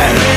die